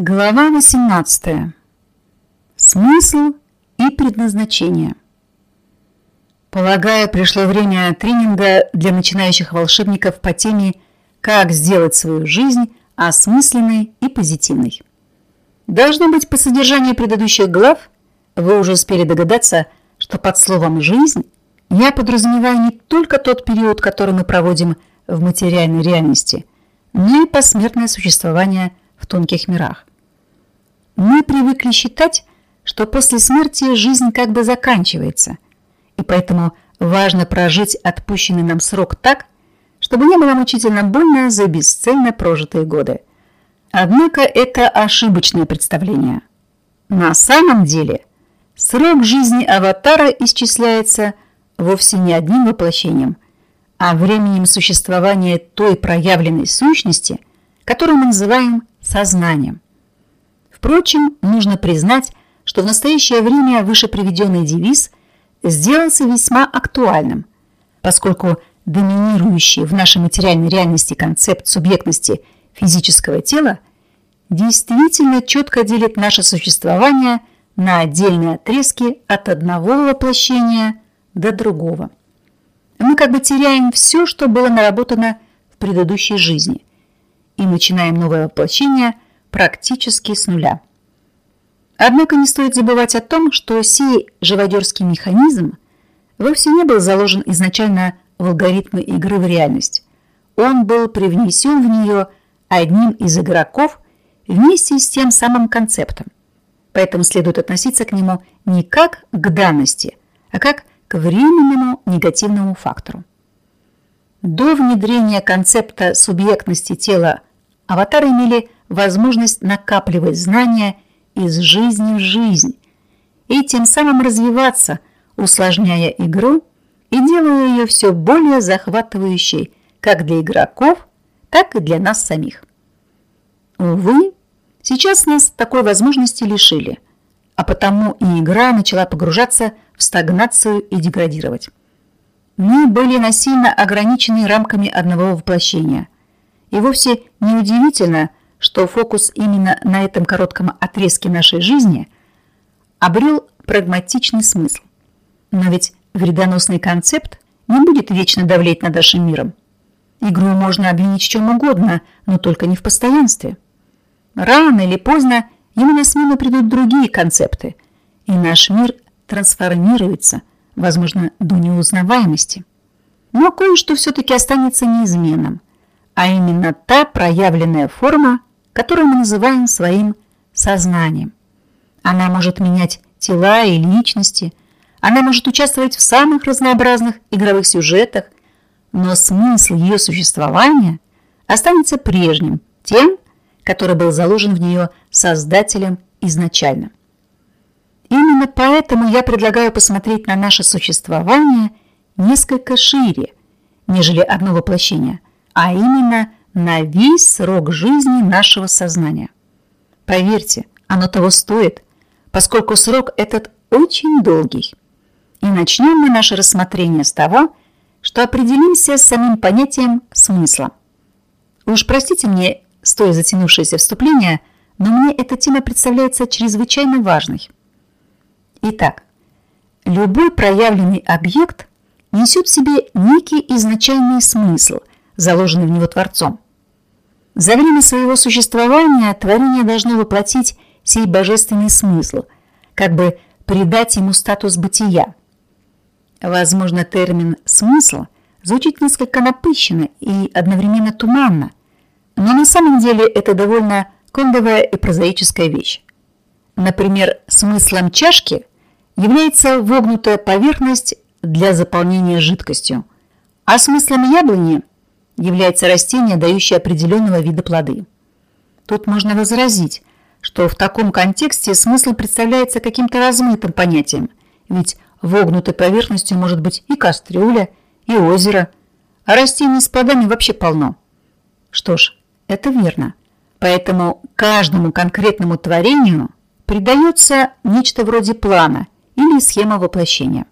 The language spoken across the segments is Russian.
Глава 18. Смысл и предназначение. Полагаю, пришло время тренинга для начинающих волшебников по теме «Как сделать свою жизнь осмысленной и позитивной». Должно быть, по содержанию предыдущих глав вы уже успели догадаться, что под словом «жизнь» я подразумеваю не только тот период, который мы проводим в материальной реальности, но и посмертное существование в тонких мирах. Мы привыкли считать, что после смерти жизнь как бы заканчивается, и поэтому важно прожить отпущенный нам срок так, чтобы не было мучительно больно за бесцельно прожитые годы. Однако это ошибочное представление. На самом деле срок жизни аватара исчисляется вовсе не одним воплощением, а временем существования той проявленной сущности, которую мы называем сознанием. Впрочем, нужно признать, что в настоящее время выше приведенный девиз сделался весьма актуальным, поскольку доминирующий в нашей материальной реальности концепт субъектности физического тела действительно четко делит наше существование на отдельные отрезки от одного воплощения до другого. Мы как бы теряем все, что было наработано в предыдущей жизни, и начинаем новое воплощение – практически с нуля. Однако не стоит забывать о том, что сей живодерский механизм вовсе не был заложен изначально в алгоритмы игры в реальность. Он был привнесен в нее одним из игроков вместе с тем самым концептом. Поэтому следует относиться к нему не как к данности, а как к временному негативному фактору. До внедрения концепта субъектности тела аватары имели возможность накапливать знания из жизни в жизнь и тем самым развиваться, усложняя игру и делая ее все более захватывающей как для игроков, так и для нас самих. Увы, сейчас нас такой возможности лишили, а потому и игра начала погружаться в стагнацию и деградировать. Мы были насильно ограничены рамками одного воплощения. И вовсе неудивительно, что фокус именно на этом коротком отрезке нашей жизни обрел прагматичный смысл. Но ведь вредоносный концепт не будет вечно давлеть над нашим миром. Игру можно обвинить в чем угодно, но только не в постоянстве. Рано или поздно ему на смену придут другие концепты, и наш мир трансформируется, возможно, до неузнаваемости. Но кое-что все-таки останется неизменным, а именно та проявленная форма, которую мы называем своим сознанием. Она может менять тела и личности, она может участвовать в самых разнообразных игровых сюжетах, но смысл ее существования останется прежним, тем, который был заложен в нее создателем изначально. Именно поэтому я предлагаю посмотреть на наше существование несколько шире, нежели одно воплощение, а именно на весь срок жизни нашего сознания. Поверьте, оно того стоит, поскольку срок этот очень долгий. И начнем мы наше рассмотрение с того, что определимся с самим понятием смысла. Уж простите мне стоя затянувшееся вступление, но мне эта тема представляется чрезвычайно важной. Итак, любой проявленный объект несет в себе некий изначальный смысл, заложенный в него Творцом. За время своего существования творение должно воплотить сей божественный смысл, как бы придать ему статус бытия. Возможно, термин «смысл» звучит несколько напыщенно и одновременно туманно, но на самом деле это довольно кондовая и прозаическая вещь. Например, смыслом чашки является вогнутая поверхность для заполнения жидкостью, а смыслом яблони является растение, дающее определенного вида плоды. Тут можно возразить, что в таком контексте смысл представляется каким-то размытым понятием, ведь вогнутой поверхностью может быть и кастрюля, и озеро, а растений с плодами вообще полно. Что ж, это верно. Поэтому каждому конкретному творению придается нечто вроде плана или схема воплощения.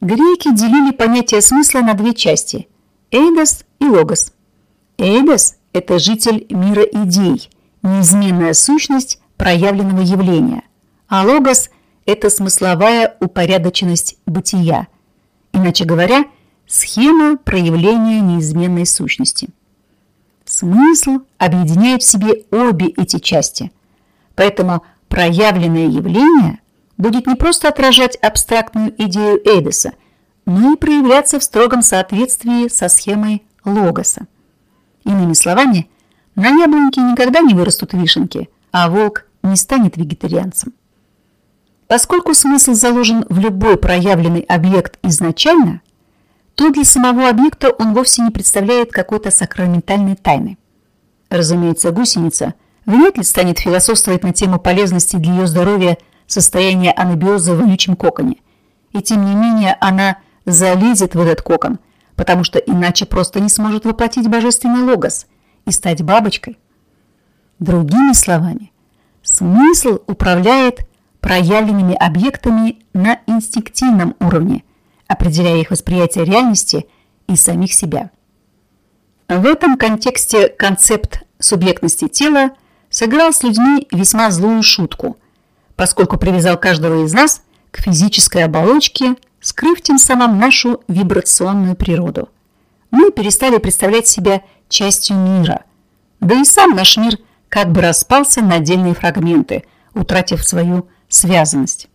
Греки делили понятие смысла на две части – Эйдос и Логос. Эйдос – это житель мира идей, неизменная сущность проявленного явления, а логос – это смысловая упорядоченность бытия, иначе говоря, схема проявления неизменной сущности. Смысл объединяет в себе обе эти части, поэтому проявленное явление будет не просто отражать абстрактную идею Эдиса, но и проявляться в строгом соответствии со схемой логоса. Иными словами, на яблоньке никогда не вырастут вишенки, а волк не станет вегетарианцем. Поскольку смысл заложен в любой проявленный объект изначально, то для самого объекта он вовсе не представляет какой-то сакраментальной тайны. Разумеется, гусеница вряд ли станет философствовать на тему полезности для ее здоровья состояния анабиоза в вонючем коконе. И тем не менее она залезет в этот кокон, потому что иначе просто не сможет воплотить божественный логос и стать бабочкой. Другими словами, смысл управляет проявленными объектами на инстинктивном уровне, определяя их восприятие реальности и самих себя. В этом контексте концепт субъектности тела сыграл с людьми весьма злую шутку, поскольку привязал каждого из нас к физической оболочке, скрыв тем самым нашу вибрационную природу. Мы перестали представлять себя частью мира, да и сам наш мир как бы распался на отдельные фрагменты, утратив свою связанность.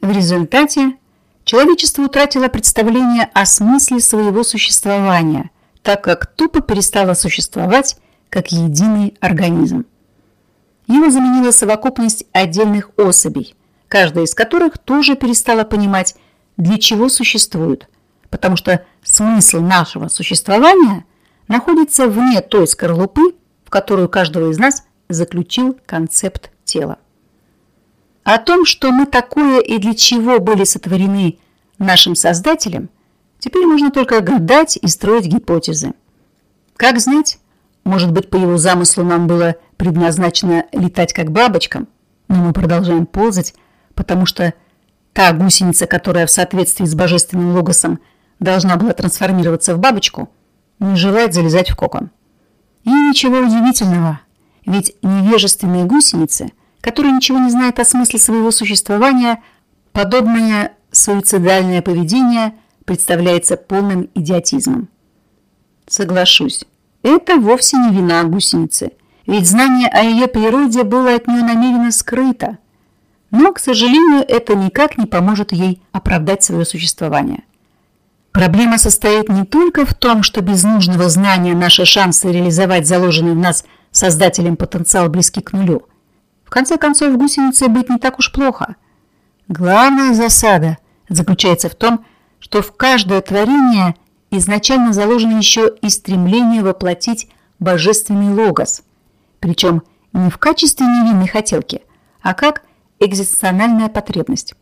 В результате человечество утратило представление о смысле своего существования, так как тупо перестало существовать как единый организм. Его заменила совокупность отдельных особей, каждая из которых тоже перестала понимать, для чего существуют, потому что смысл нашего существования находится вне той скорлупы, в которую каждого из нас заключил концепт тела. О том, что мы такое и для чего были сотворены нашим Создателем, теперь можно только гадать и строить гипотезы. Как знать, может быть, по его замыслу нам было предназначено летать как бабочкам, но мы продолжаем ползать, потому что та гусеница, которая в соответствии с божественным логосом должна была трансформироваться в бабочку, не желает залезать в кокон. И ничего удивительного, ведь невежественные гусеницы – который ничего не знает о смысле своего существования, подобное суицидальное поведение представляется полным идиотизмом. Соглашусь, это вовсе не вина гусеницы, ведь знание о ее природе было от нее намеренно скрыто. Но, к сожалению, это никак не поможет ей оправдать свое существование. Проблема состоит не только в том, что без нужного знания наши шансы реализовать заложенный в нас создателем потенциал близки к нулю – конце концов, гусеницей быть не так уж плохо. Главная засада заключается в том, что в каждое творение изначально заложено еще и стремление воплотить божественный логос, причем не в качестве невинной хотелки, а как экзистенциальная потребность.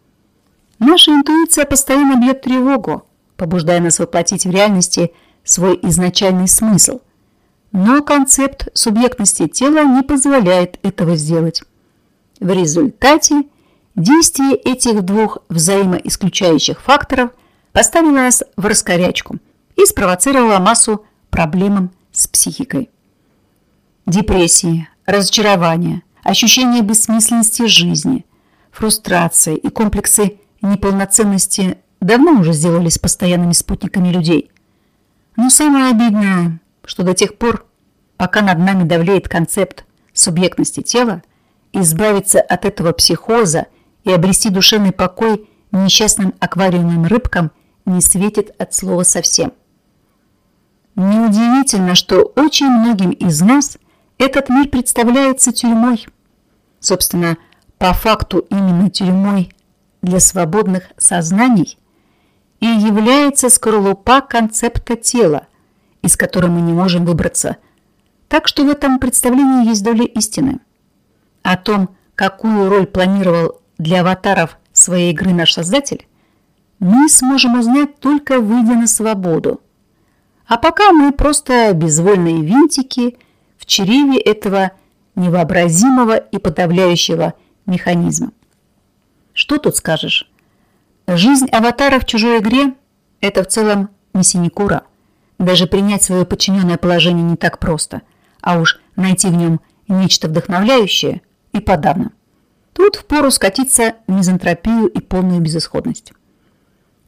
Наша интуиция постоянно бьет тревогу, побуждая нас воплотить в реальности свой изначальный смысл. Но концепт субъектности тела не позволяет этого сделать. В результате действие этих двух взаимоисключающих факторов поставило нас в раскорячку и спровоцировало массу проблем с психикой. Депрессии, разочарование, ощущение бессмысленности жизни, фрустрация и комплексы неполноценности давно уже сделались постоянными спутниками людей. Но самое обидное, что до тех пор, пока над нами давлеет концепт субъектности тела, избавиться от этого психоза и обрести душевный покой несчастным аквариумным рыбкам не светит от слова совсем. Неудивительно, что очень многим из нас этот мир представляется тюрьмой. Собственно, по факту именно тюрьмой для свободных сознаний и является скорлупа концепта тела, из которой мы не можем выбраться. Так что в этом представлении есть доля истины. О том, какую роль планировал для аватаров своей игры наш создатель, мы сможем узнать только выйдя на свободу. А пока мы просто безвольные винтики в чреве этого невообразимого и подавляющего механизма. Что тут скажешь? Жизнь аватара в чужой игре – это в целом не синекура. Даже принять свое подчиненное положение не так просто, а уж найти в нем нечто вдохновляющее и подавно. Тут впору скатиться в мизантропию и полную безысходность.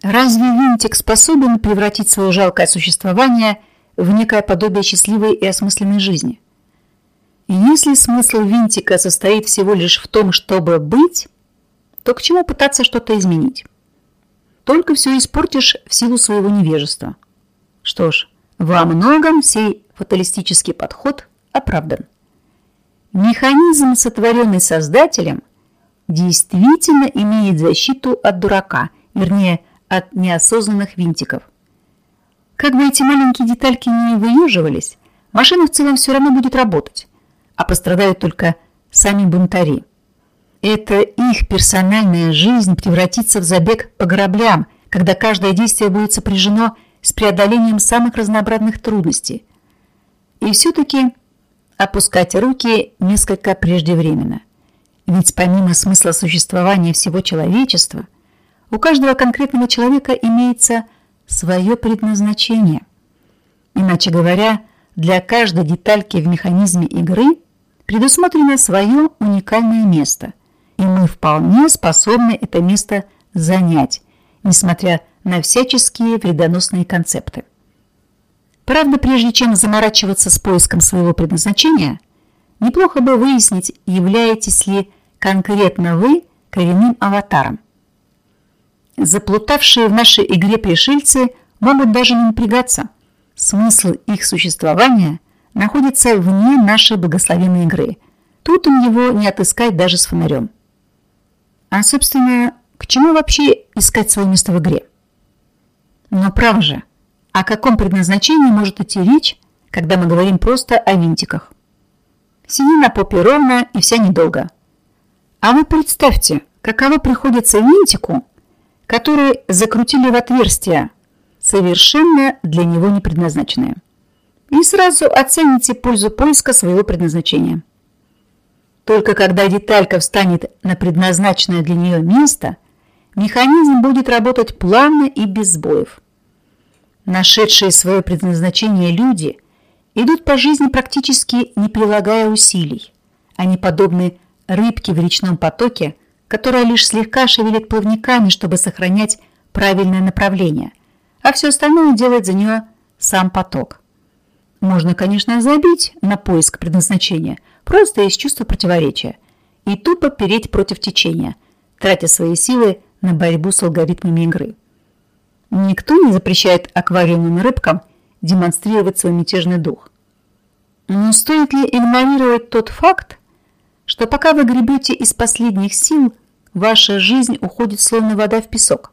Разве винтик способен превратить свое жалкое существование в некое подобие счастливой и осмысленной жизни? И если смысл винтика состоит всего лишь в том, чтобы быть, то к чему пытаться что-то изменить? Только все испортишь в силу своего невежества. Что ж, во многом сей фаталистический подход оправдан. Механизм, сотворенный Создателем, действительно имеет защиту от дурака, вернее, от неосознанных винтиков. Как бы эти маленькие детальки не выюживались, машина в целом все равно будет работать, а пострадают только сами бунтари. Это их персональная жизнь превратится в забег по граблям, когда каждое действие будет сопряжено с преодолением самых разнообразных трудностей. И все-таки опускать руки несколько преждевременно. Ведь помимо смысла существования всего человечества, у каждого конкретного человека имеется свое предназначение. Иначе говоря, для каждой детальки в механизме игры предусмотрено свое уникальное место, и мы вполне способны это место занять, несмотря на всяческие вредоносные концепты. Правда, прежде чем заморачиваться с поиском своего предназначения, неплохо бы выяснить, являетесь ли конкретно вы коренным аватаром. Заплутавшие в нашей игре пришельцы могут даже не напрягаться. Смысл их существования находится вне нашей благословенной игры. Тут им его не отыскать даже с фонарем. А, собственно, к чему вообще искать свое место в игре? Но право же, о каком предназначении может идти речь, когда мы говорим просто о винтиках? Сиди на попе ровно и вся недолго. А вы представьте, каково приходится винтику, который закрутили в отверстие, совершенно для него не предназначенное. И сразу оцените пользу поиска своего предназначения. Только когда деталька встанет на предназначенное для нее место, механизм будет работать плавно и без сбоев. Нашедшие свое предназначение люди идут по жизни практически не прилагая усилий. Они подобны рыбке в речном потоке, которая лишь слегка шевелит плавниками, чтобы сохранять правильное направление, а все остальное делает за нее сам поток. Можно, конечно, забить на поиск предназначения, просто из чувства противоречия, и тупо переть против течения, тратя свои силы на борьбу с алгоритмами игры. Никто не запрещает аквариумным рыбкам демонстрировать свой мятежный дух. Но стоит ли игнорировать тот факт, что пока вы гребете из последних сил, ваша жизнь уходит словно вода в песок?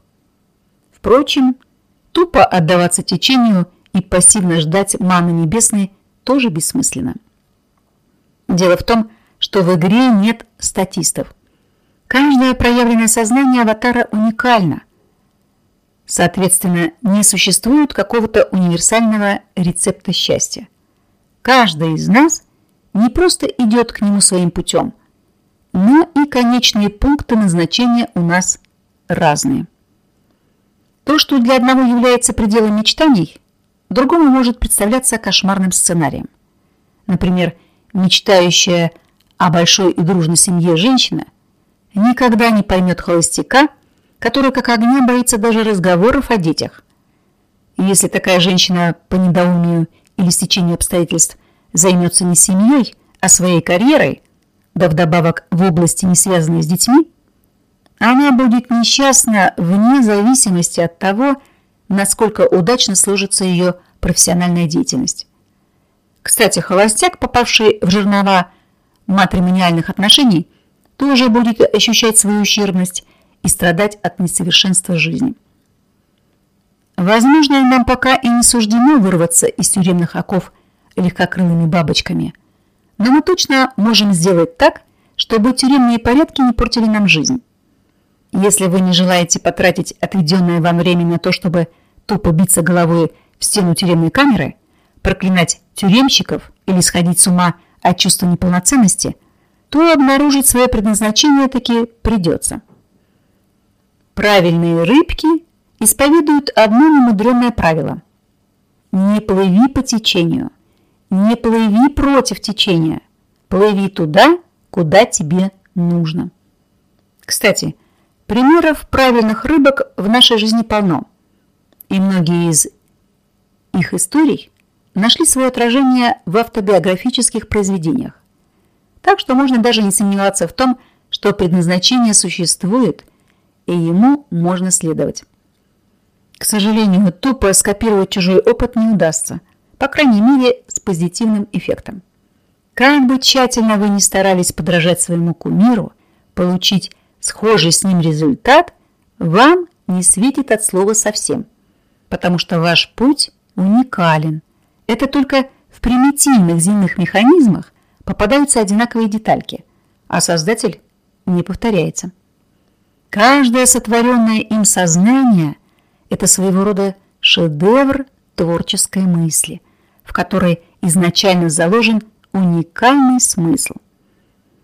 Впрочем, тупо отдаваться течению и пассивно ждать маны небесной тоже бессмысленно. Дело в том, что в игре нет статистов. Каждое проявленное сознание аватара уникально – Соответственно, не существует какого-то универсального рецепта счастья. Каждый из нас не просто идет к нему своим путем, но и конечные пункты назначения у нас разные. То, что для одного является пределом мечтаний, другому может представляться кошмарным сценарием. Например, мечтающая о большой и дружной семье женщина никогда не поймет холостяка – который как огня боится даже разговоров о детях. И если такая женщина по недоумию или стечению обстоятельств займется не семьей, а своей карьерой, да вдобавок в области, не связанной с детьми, она будет несчастна вне зависимости от того, насколько удачно сложится ее профессиональная деятельность. Кстати, холостяк, попавший в жернова матримониальных отношений, тоже будет ощущать свою ущербность и страдать от несовершенства жизни. Возможно, нам пока и не суждено вырваться из тюремных оков легкокрылыми бабочками, но мы точно можем сделать так, чтобы тюремные порядки не портили нам жизнь. Если вы не желаете потратить отведенное вам время на то, чтобы тупо биться головой в стену тюремной камеры, проклинать тюремщиков или сходить с ума от чувства неполноценности, то обнаружить свое предназначение таки придется. Правильные рыбки исповедуют одно немудреное правило. Не плыви по течению, не плыви против течения, плыви туда, куда тебе нужно. Кстати, примеров правильных рыбок в нашей жизни полно. И многие из их историй нашли свое отражение в автобиографических произведениях. Так что можно даже не сомневаться в том, что предназначение существует, и ему можно следовать. К сожалению, тупо скопировать чужой опыт не удастся, по крайней мере, с позитивным эффектом. Как бы тщательно вы ни старались подражать своему кумиру, получить схожий с ним результат вам не светит от слова совсем, потому что ваш путь уникален. Это только в примитивных земных механизмах попадаются одинаковые детальки, а создатель не повторяется. Каждое сотворенное им сознание – это своего рода шедевр творческой мысли, в которой изначально заложен уникальный смысл.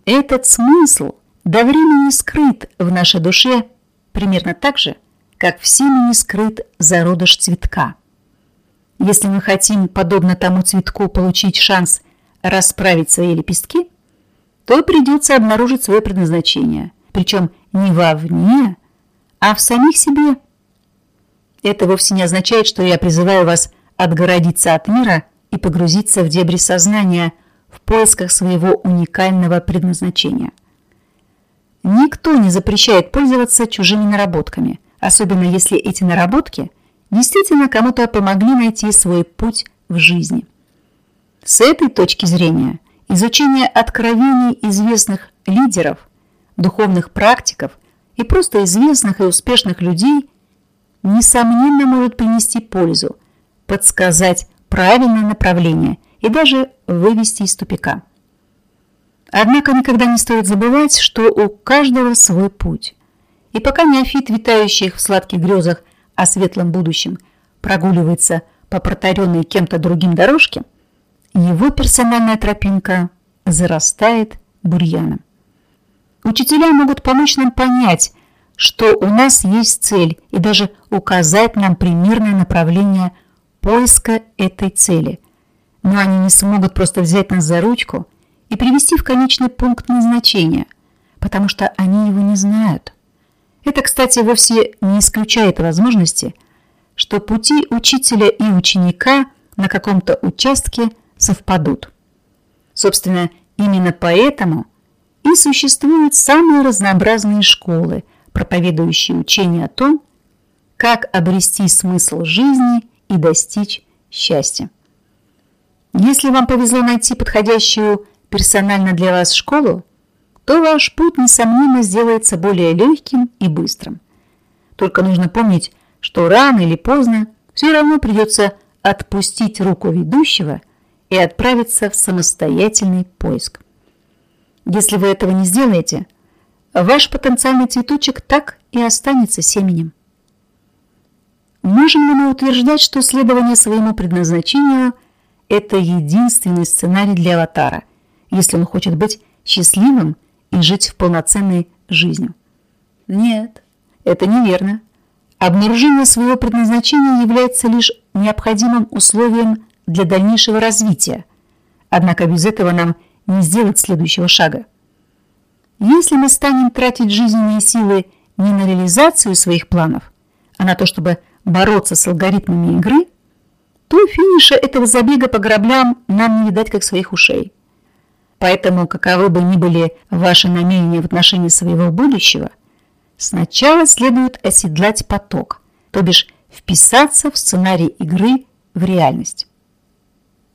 Этот смысл до времени скрыт в нашей душе примерно так же, как в семени скрыт зародыш цветка. Если мы хотим, подобно тому цветку, получить шанс расправить свои лепестки, то придется обнаружить свое предназначение, причем не вовне, а в самих себе. Это вовсе не означает, что я призываю вас отгородиться от мира и погрузиться в дебри сознания в поисках своего уникального предназначения. Никто не запрещает пользоваться чужими наработками, особенно если эти наработки действительно кому-то помогли найти свой путь в жизни. С этой точки зрения изучение откровений известных лидеров, духовных практиков и просто известных и успешных людей несомненно может принести пользу, подсказать правильное направление и даже вывести из тупика. Однако никогда не стоит забывать, что у каждого свой путь. И пока неофит, витающий в сладких грезах о светлом будущем, прогуливается по протаренной кем-то другим дорожке, его персональная тропинка зарастает бурьяном. Учителя могут помочь нам понять, что у нас есть цель и даже указать нам примерное направление поиска этой цели. Но они не смогут просто взять нас за ручку и привести в конечный пункт назначения, потому что они его не знают. Это, кстати, вовсе не исключает возможности, что пути учителя и ученика на каком-то участке совпадут. Собственно, именно поэтому и существуют самые разнообразные школы, проповедующие учение о том, как обрести смысл жизни и достичь счастья. Если вам повезло найти подходящую персонально для вас школу, то ваш путь, несомненно, сделается более легким и быстрым. Только нужно помнить, что рано или поздно все равно придется отпустить руку ведущего и отправиться в самостоятельный поиск. Если вы этого не сделаете, ваш потенциальный цветочек так и останется семенем. Можем ли мы утверждать, что следование своему предназначению – это единственный сценарий для аватара, если он хочет быть счастливым и жить в полноценной жизнью. Нет, это неверно. Обнаружение своего предназначения является лишь необходимым условием для дальнейшего развития. Однако без этого нам не сделать следующего шага. Если мы станем тратить жизненные силы не на реализацию своих планов, а на то, чтобы бороться с алгоритмами игры, то финиша этого забега по граблям нам не видать как своих ушей. Поэтому, каковы бы ни были ваши намерения в отношении своего будущего, сначала следует оседлать поток, то бишь вписаться в сценарий игры в реальность.